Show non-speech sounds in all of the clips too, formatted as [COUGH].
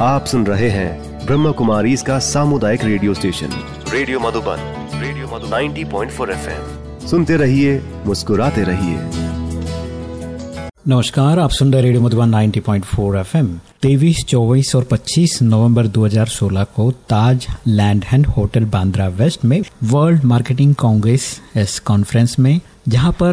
आप सुन रहे हैं ब्रह्म कुमारी इसका सामुदायिक radio station. Radio Madhuban radio Madhuban. 90.4 FM. सुनते रहिए मुस्कुराते रहिए। नमस्कार आप सुन रहे रेडियो मधुबन 90.4 एफएम। तेईस चौबीस और 25 नवंबर 2016 को Taj land end hotel Bandra west में वर्ल्ड मार्केटिंग कांग्रेस इस कॉन्फ्रेंस में जहाँ पर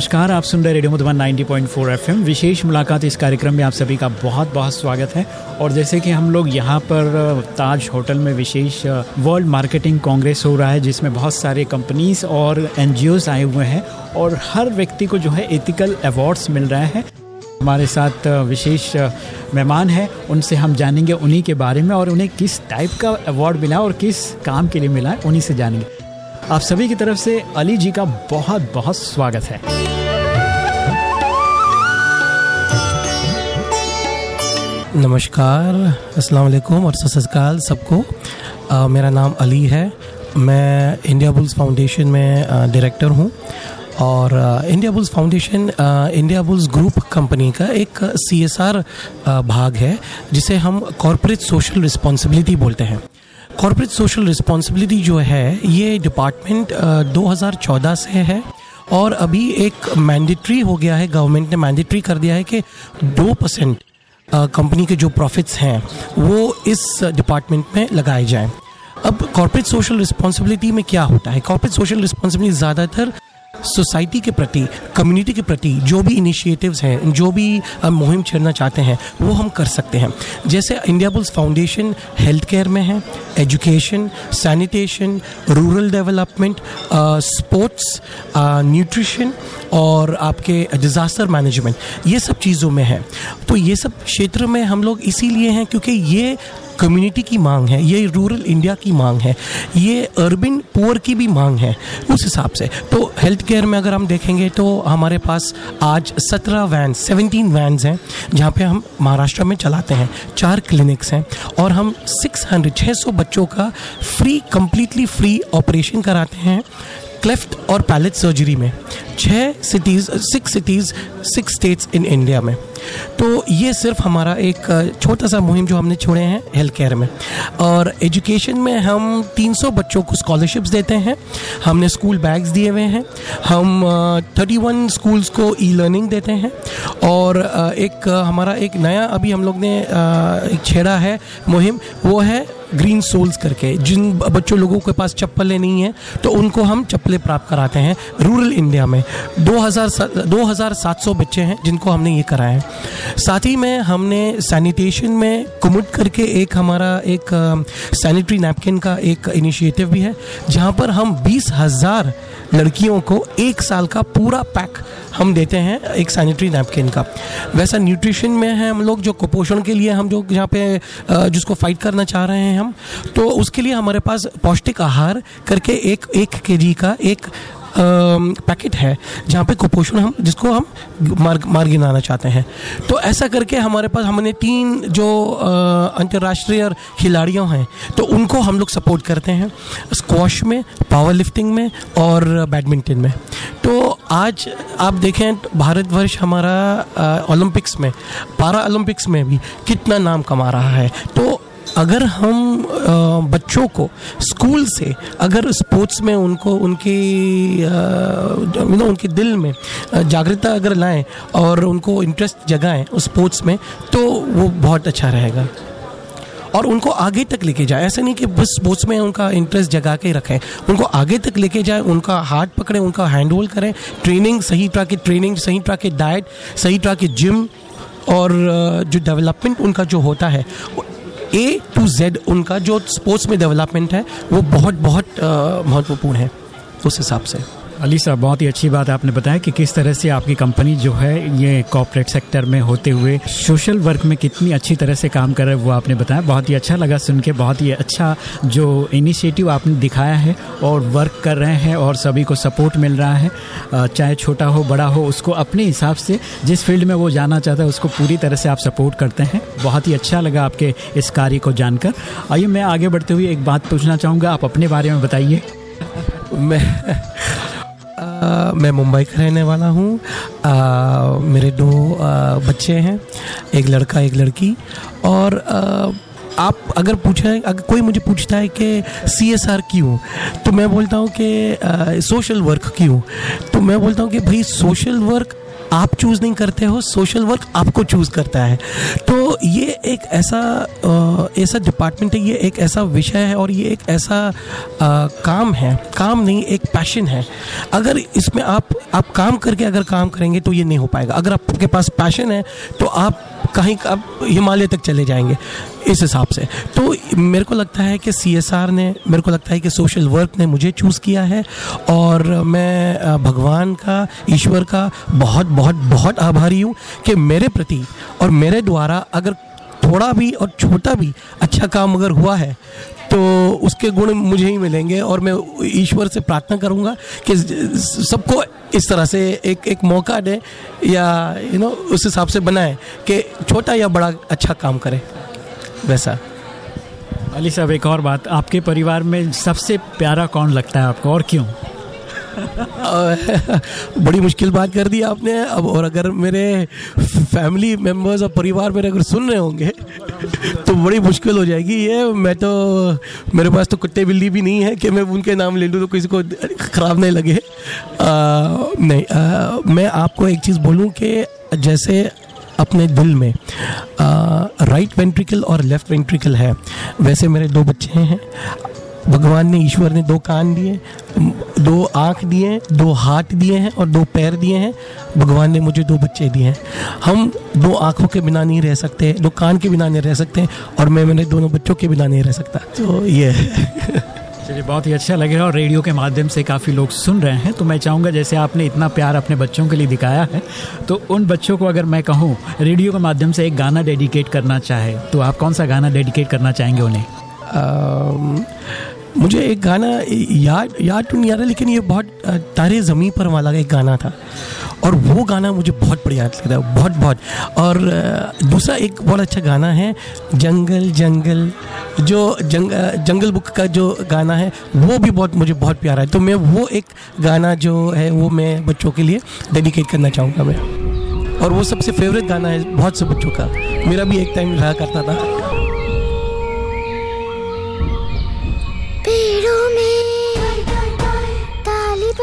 नमस्कार, आप सुन रहे रेडियो मधुबन 90.4 एफएम। विशेष मुलाकात इस कार्यक्रम में आप सभी का बहुत बहुत स्वागत है। और जैसे कि हम लोग यहाँ पर ताज होटल में विशेष वर्ल्ड मार्केटिंग कांग्रेस हो रहा है, जिसमें बहुत सारे कंपनीज़ और एन आए हुए हैं और हर व्यक्ति को जो है एथिकल अवार्ड्स मिल रहे हैं। हमारे साथ विशेष मेहमान हैं, उनसे हम जानेंगे उन्हीं के बारे में और उन्हें किस टाइप का अवार्ड मिला और किस काम के लिए मिला है, उन्हीं से जानेंगे। आप सभी की तरफ़ से अली जी का बहुत बहुत स्वागत है। नमस्कार, अस्सलाम वालेकुम और सतकाल सबको। मेरा नाम अली है। मैं इंडिया बुल्स फाउंडेशन में डायरेक्टर हूँ और India bulls foundation India bulls group company का एक सीएसआर भाग है, जिसे हम कॉरपोरेट सोशल रिस्पॉन्सिबिलिटी बोलते हैं। कॉरपोरेट सोशल रिस्पॉन्सिबिलिटी जो है, ये डिपार्टमेंट 2014 से है और अभी एक मैंडेटरी हो गया है, गवर्नमेंट ने मैंडेटरी कर दिया है कि दो परसेंट कंपनी के जो प्रॉफिट्स हैं, वो इस डिपार्टमेंट में लगाए जाएँ। अब कॉर्पोरेट सोशल रिस्पॉन्सिबिलिटी में क्या होता है? कॉर्पोरेट सोशल रिस्पॉन्सिबिलिटी ज़्यादातर सोसाइटी के प्रति कम्युनिटी के प्रति जो भी इनिशिएटिव्स हैं, जो भी मुहिम छेड़ना चाहते हैं, वो हम कर सकते हैं। जैसे India bulls foundation health care में है education sanitation rural development sports nutrition और आपके डिज़ास्टर मैनेजमेंट ये सब चीज़ों में है। तो ये सब क्षेत्र में हम लोग इसीलिए हैं क्योंकि ये कम्युनिटी की मांग है, ये रूरल इंडिया की मांग है, ये अर्बन पुअर की भी मांग है, उस हिसाब से। तो हेल्थ केयर में अगर हम देखेंगे तो हमारे पास आज सत्रह वैन सेवनटीन वैन्स हैं, जहाँ पे हम महाराष्ट्र में चलाते हैं, चार क्लिनिक्स हैं, और हम सिक्स हंड्रेड छः सौ बच्चों का फ्री कम्प्लीटली फ्री ऑपरेशन कराते हैं क्लेफ्ट और पैलेट सर्जरी में। छः cities six cities six states in India में। तो ये सिर्फ़ हमारा एक छोटा सा मुहिम जो हमने छोड़े हैं हेल्थ केयर में। और एजुकेशन में हम 300 बच्चों को स्कॉलरशिप्स देते हैं। हमने स्कूल बैग्स दिए हुए हैं। हम 31 स्कूल्स को ई लर्निंग देते हैं। और एक हमारा एक नया अभी हम लोग ने एक छेड़ा है मुहिम, वो है ग्रीन सोल्स करके, जिन बच्चों लोगों के पास चप्पलें नहीं हैं तो उनको हम चप्पलें प्राप्त कराते हैं रूरल इंडिया में। 2000 2700 बच्चे हैं जिनको हमने ये कराया है। साथ ही में हमने सैनिटेशन में कुमुट करके एक हमारा एक सैनिटरी नैपकिन का एक इनिशिएटिव भी है, जहाँ पर हम बीस हज़ार लड़कियों को एक साल का पूरा पैक हम देते हैं एक सैनिटरी नैपकिन का। वैसा न्यूट्रिशन में है हम लोग जो कुपोषण के लिए हम जो यहाँ पे जिसको फाइट करना चाह रहे हैं हम तो उसके लिए हमारे पास पौष्टिक आहार करके एक एक के का एक पैकेट है जहाँ पे कुपोषण हम, जिसको हम मार मार गिनाना चाहते हैं। तो ऐसा करके हमारे पास, हमने तीन जो अंतर्राष्ट्रीय खिलाड़ियों हैं तो उनको हम लोग सपोर्ट करते हैं स्क्वाश में पावर लिफ्टिंग में और बैडमिंटन में। तो आज आप देखें, भारतवर्ष हमारा ओलंपिक्स में, पारा ओलंपिक्स में भी कितना नाम कमा रहा है। तो अगर हम बच्चों को स्कूल से अगर स्पोर्ट्स में उनको, उनकी यू नो, उनके दिल में जागृता अगर लाएँ और उनको इंटरेस्ट जगाएँ उस स्पोर्ट्स में तो वो बहुत अच्छा रहेगा। और उनको आगे तक लेके जाए। ऐसा नहीं कि बस स्पोर्ट्स में उनका इंटरेस्ट जगा के रखें। उनको आगे तक लेके जाए, उनका हाथ पकड़ें, उनका हैंड होल्ड करें। ट्रेनिंग सही तरह की ट्रेनिंग सही तरह के डाइट सही तरह की जिम और जो डेवलपमेंट उनका जो होता है ए टू जेड उनका जो स्पोर्ट्स में डेवलपमेंट है, वो बहुत बहुत महत्वपूर्ण है, उस हिसाब से। अली साहब, बहुत ही अच्छी बात आपने बताया कि किस तरह से आपकी कंपनी जो है ये कॉपरेट सेक्टर में होते हुए सोशल वर्क में कितनी अच्छी तरह से काम कर रहे हैं, वो आपने बताया। बहुत ही अच्छा लगा सुन के, बहुत ही अच्छा जो इनिशिएटिव आपने दिखाया है और वर्क कर रहे हैं और सभी को सपोर्ट मिल रहा है। चाहे छोटा हो, बड़ा हो, उसको अपने हिसाब से जिस फ़ील्ड में वो जाना चाहता है, उसको पूरी तरह से आप सपोर्ट करते हैं। बहुत ही अच्छा लगा आपके इस कार्य को जानकर। आइए, मैं आगे बढ़ते हुए एक बात पूछना चाहूँगा, आप अपने बारे में बताइए। मैं मैं मुंबई का रहने वाला हूँ। मेरे दो आ, बच्चे हैं एक लड़का एक लड़की। और आ, आप अगर पूछें अगर कोई मुझे पूछता है कि सी एस आर क्यों तो मैं बोलता हूँ कि सोशल वर्क क्यों? तो मैं बोलता हूँ कि भाई सोशल वर्क आप चूज़ नहीं करते हो सोशल वर्क आपको चूज़ करता है। तो ये एक ऐसा ऐसा डिपार्टमेंट है ये एक ऐसा विषय है और ये एक ऐसा आ, काम है। काम नहीं एक पैशन है। अगर इसमें आप आप काम करके अगर काम करेंगे तो ये नहीं हो पाएगा। अगर आपके पास पैशन है तो आप कहीं अब हिमालय तक चले जाएँगे, इस हिसाब से। तो मेरे को लगता है कि सीएसआर ने, मेरे को लगता है कि सोशल वर्क ने मुझे चूज़ किया है और मैं भगवान का, ईश्वर का बहुत बहुत बहुत आभारी हूँ कि मेरे प्रति और मेरे द्वारा अगर थोड़ा भी और छोटा भी अच्छा काम अगर हुआ है तो उसके गुण मुझे ही मिलेंगे और मैं ईश्वर से प्रार्थना करूँगा कि सबको इस तरह से एक एक मौका दे या यू नो उस हिसाब से बनाए कि छोटा या बड़ा अच्छा काम करे। वैसा। अली साहब, एक और बात। आपके परिवार में सबसे प्यारा कौन लगता है आपको और क्यों? [LAUGHS] बड़ी मुश्किल बात कर दी आपने। अब और अगर मेरे फैमिली मेंबर्स और परिवार मेरे अगर सुन रहे होंगे [LAUGHS] तो बड़ी मुश्किल हो जाएगी ये। मैं तो मेरे पास तो कुत्ते बिल्ली भी नहीं है कि मैं उनके नाम ले लूँ तो किसी को ख़राब नहीं लगे। आ, नहीं आ, मैं आपको एक चीज़ बोलूँ कि जैसे अपने दिल में राइट वेंट्रिकल और लेफ़्ट वेंट्रिकल है। वैसे मेरे दो बच्चे हैं। भगवान ने, ईश्वर ने दो कान दिए, दो आँख दिए, दो हाथ दिए हैं और दो पैर दिए हैं। भगवान ने मुझे दो बच्चे दिए हैं। हम दो आँखों के बिना नहीं रह सकते, दो कान के बिना नहीं रह सकते और मैं मैंने दोनों बच्चों के बिना नहीं रह सकता। तो ये चलिए, बहुत ही अच्छा लगे और रेडियो के माध्यम से काफ़ी लोग सुन रहे हैं। तो मैं चाहूँगा, जैसे आपने इतना प्यार अपने बच्चों के लिए दिखाया है तो उन बच्चों को अगर मैं कहूँ, रेडियो के माध्यम से एक गाना डेडिकेट करना चाहे तो आप कौन सा गाना डेडिकेट करना चाहेंगे उन्हें? मुझे एक गाना याद याद तो नहीं आ रहा लेकिन ये बहुत तारे ज़मीन पर वाला एक गाना था। और वो गाना मुझे बहुत बढ़िया लगता है बहुत बहुत। और दूसरा एक बहुत अच्छा गाना है जंगल जंगल जो जंग, जंगल बुक का जो गाना है वो भी बहुत मुझे बहुत प्यारा है। तो मैं वो एक गाना जो है वो मैं बच्चों के लिए डेडिकेट करना चाहूँगा मैं। और वो सबसे फेवरेट गाना है बहुत से बच्चों का। मेरा भी एक टाइम रहा करता था।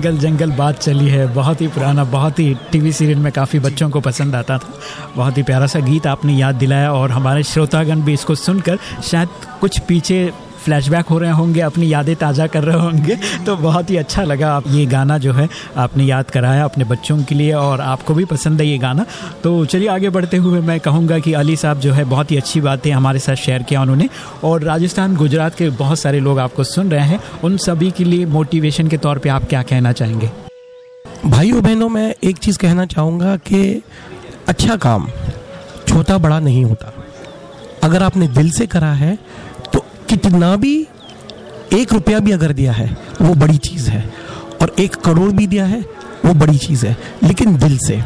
जंगल जंगल बात चली है। बहुत ही पुराना बहुत ही टीवी सीरियल में काफ़ी बच्चों को पसंद आता था। बहुत ही प्यारा सा गीत आपने याद दिलाया और हमारे श्रोतागण भी इसको सुनकर शायद कुछ पीछे फ्लैशबैक हो रहे होंगे, अपनी यादें ताज़ा कर रहे होंगे तो बहुत ही अच्छा लगा आप ये गाना जो है, आपने याद कराया अपने बच्चों के लिए और आपको भी पसंद है ये गाना। तो चलिए आगे बढ़ते हुए मैं कहूँगा कि अली साहब जो है, बहुत ही अच्छी बातें हमारे साथ शेयर किया उन्होंने और राजस्थान, गुजरात के बहुत सारे लोग आपको सुन रहे हैं। उन सभी के लिए मोटिवेशन के तौर पर आप क्या कहना चाहेंगे? भाइयों बहनों, मैं एक चीज़ कहना चाहूँगा कि अच्छा काम छोटा बड़ा नहीं होता। अगर आपने दिल से करा है कितना भी एक रुपया भी अगर दिया है, वो बड़ी चीज़ है। और एक करोड़ भी दिया है, वो बड़ी चीज़ है। लेकिन दिल से,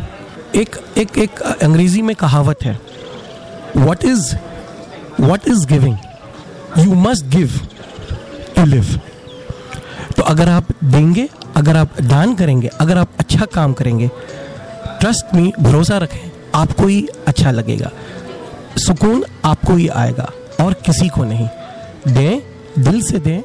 एक एक एक अंग्रेज़ी में कहावत है what is what is giving you must give to live तो अगर आप देंगे, अगर आप दान करेंगे, अगर आप अच्छा काम करेंगे ट्रस्ट में भरोसा रखें, आपको ही अच्छा लगेगा। सुकून आपको ही आएगा, और किसी को नहीं। दें, दिल से दें।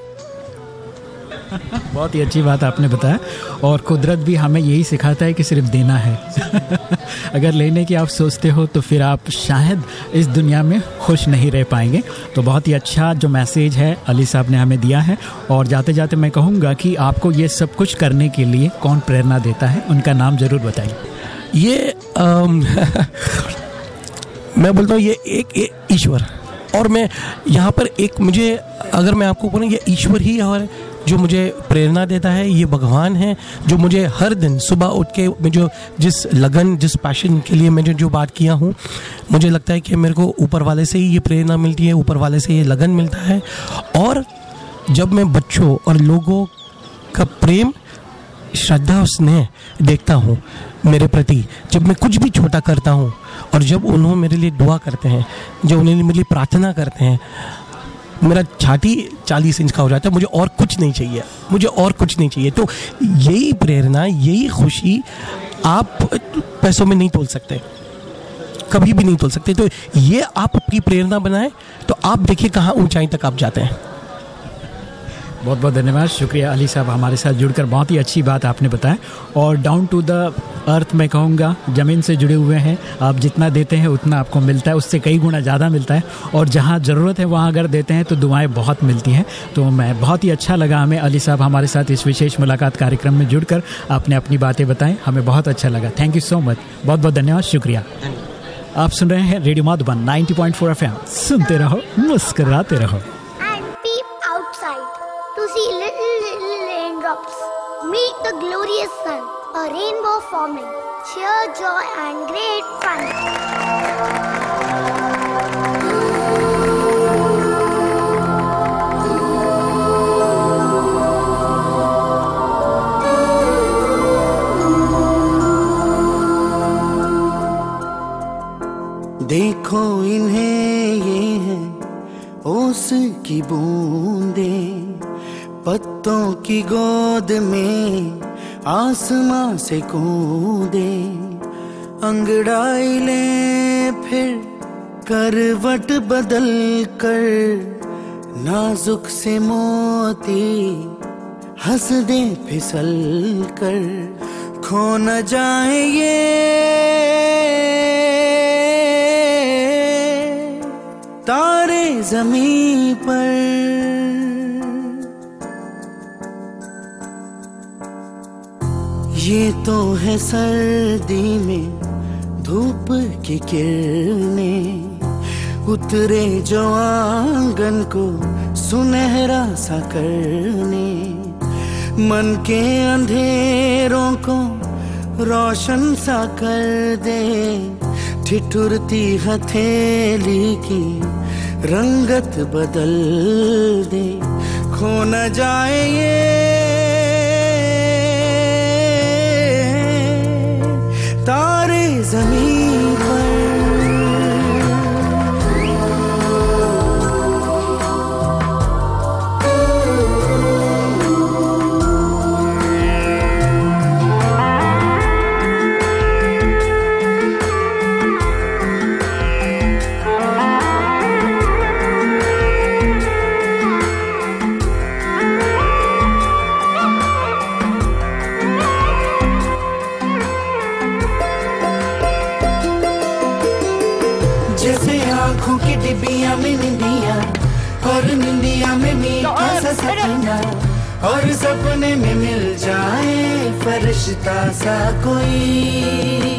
बहुत ही अच्छी बात आपने बताया। और कुदरत भी हमें यही सिखाता है कि सिर्फ़ देना है। [LAUGHS] अगर लेने की आप सोचते हो तो फिर आप शायद इस दुनिया में खुश नहीं रह पाएँगे। तो बहुत ही अच्छा जो मैसेज है, अली साहब ने हमें दिया है। और जाते जाते मैं कहूँगा कि आपको ये सब कुछ करने के लिए कौन प्रेरणा देता है, उनका नाम ज़रूर बताइए। ये [LAUGHS] मैं बोलता हूँ, ये एक ईश्वर। और मैं यहाँ पर एक मुझे, अगर मैं आपको बोलूँ, ये ईश्वर ही और जो मुझे प्रेरणा देता है, ये भगवान है, जो मुझे हर दिन सुबह उठ के, मैं जो जिस लगन, जिस पैशन के लिए मैंने जो बात किया हूँ, मुझे लगता है कि मेरे को ऊपर वाले से ही ये प्रेरणा मिलती है, ऊपर वाले से ये लगन मिलता है। और जब मैं बच्चों और लोगों का प्रेम, श्रद्धा और स्नेह देखता हूँ, मेरे प्रति, जब मैं कुछ भी छोटा करता हूँ और जब उन्होंने मेरे लिए दुआ करते हैं, जब उन्हें मेरे लिए प्रार्थना करते हैं, मेरा छाती चालीस इंच का हो जाता है, मुझे और कुछ नहीं चाहिए, मुझे और कुछ नहीं चाहिए। तो यही प्रेरणा, यही खुशी आप पैसों में नहीं तोल सकते, कभी भी नहीं तोल सकते। तो ये आप अपनी प्रेरणा बनाएँ तो आप देखिए कहाँ ऊंचाई तक आप जाते हैं। बहुत बहुत धन्यवाद। शुक्रिया अली साहब हमारे साथ जुड़कर। बहुत ही अच्छी बात आपने बताया। और डाउन टू द अर्थ मैं कहूँगा, ज़मीन से जुड़े हुए हैं। आप जितना देते हैं, उतना आपको मिलता है। उससे कई गुना ज़्यादा मिलता है। और जहाँ ज़रूरत है, वहाँ अगर देते हैं तो दुआएँ बहुत मिलती हैं। तो मैं बहुत ही अच्छा लगा हमें अली साहब हमारे साथ इस विशेष मुलाकात कार्यक्रम में जुड़कर। आपने अपनी बातें बताएँ हमें बहुत अच्छा लगा। थैंक यू सो मच बहुत बहुत धन्यवाद। शुक्रिया। आप सुन रहे हैं रेडियो माधुबन 90.4 एफएम। सुनते रहो, मुस्कराते रहो। Glorious sun, a rainbow forming, cheer, joy, and great fun. देखो इन्हें ये है ओस की बूंदे पत्तों की गोद में आसमां से कूदे अंगड़ाई ले फिर करवट बदल कर नाजुक से मोती हंस दे फिसल कर खो न जाए ये तारे ज़मीन पर ये तो है सर्दी में धूप की किरणें। उतरे जो आँगन को सुनहरा सा करने। मन के अंधेरों को रोशन सा कर दे। ठिठुरती हथेली की रंगत बदल दे। खो न जाए ये ज़मीन वाली निंदिया और निंदिया में मीठा सा सपना और सपने में मिल जाए फरिश्ता सा कोई।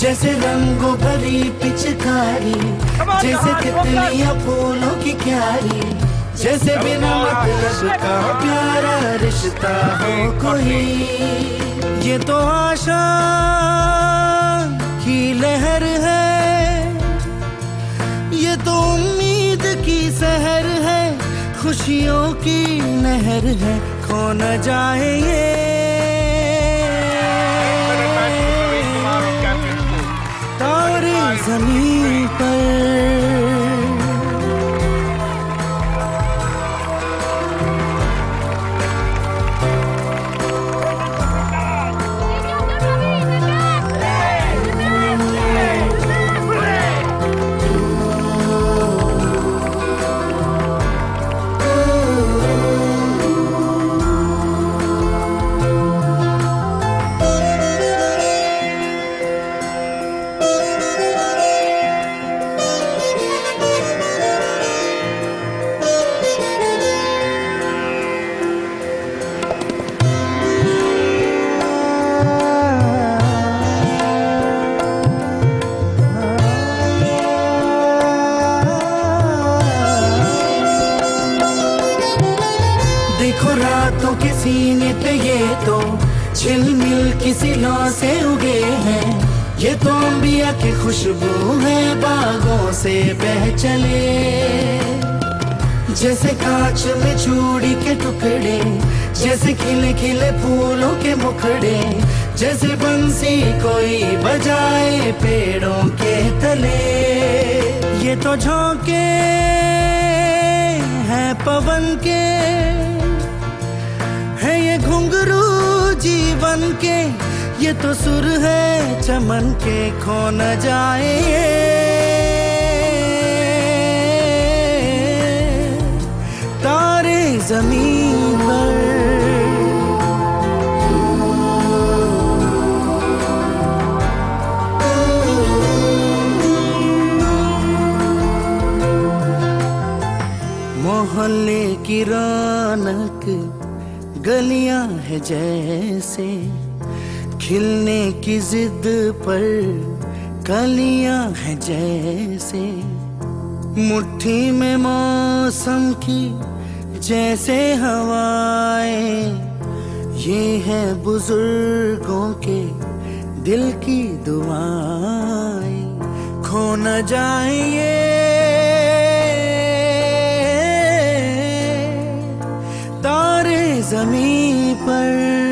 जैसे रंगों भरी पिचकारी जैसे तितलियाँ फूलों की क्यारी जैसे बिना मतलब का प्यारा रिश्ता हो कोई। ये तो आशा खुशियों की नहर है खो न जाए ये। तारे ज़मीन देखो रातों के सीने पे ये तो झिलमिल किसी लौ से उगे हैं। ये तो अंबिया की खुशबू है बागों से बह चले। जैसे कांच में चूड़ी के टुकड़े, जैसे खिले खिले फूलों के मुखड़े, जैसे बंसी कोई बजाए पेड़ों के तले। ये तो झोंके हैं, पवन के जीवन के, ये तो सुर है चमन के, खो न जाए। तारे ज़मीन पर। मोहल्ले की गलियाँ है जैसे, खिलने की जिद पर कलियाँ है जैसे। मुट्ठी में मौसम की जैसे हवाएँ, ये है बुज़ुर्गों के दिल की दुआएँ। खो न जाए ये तारे ज़मीन पर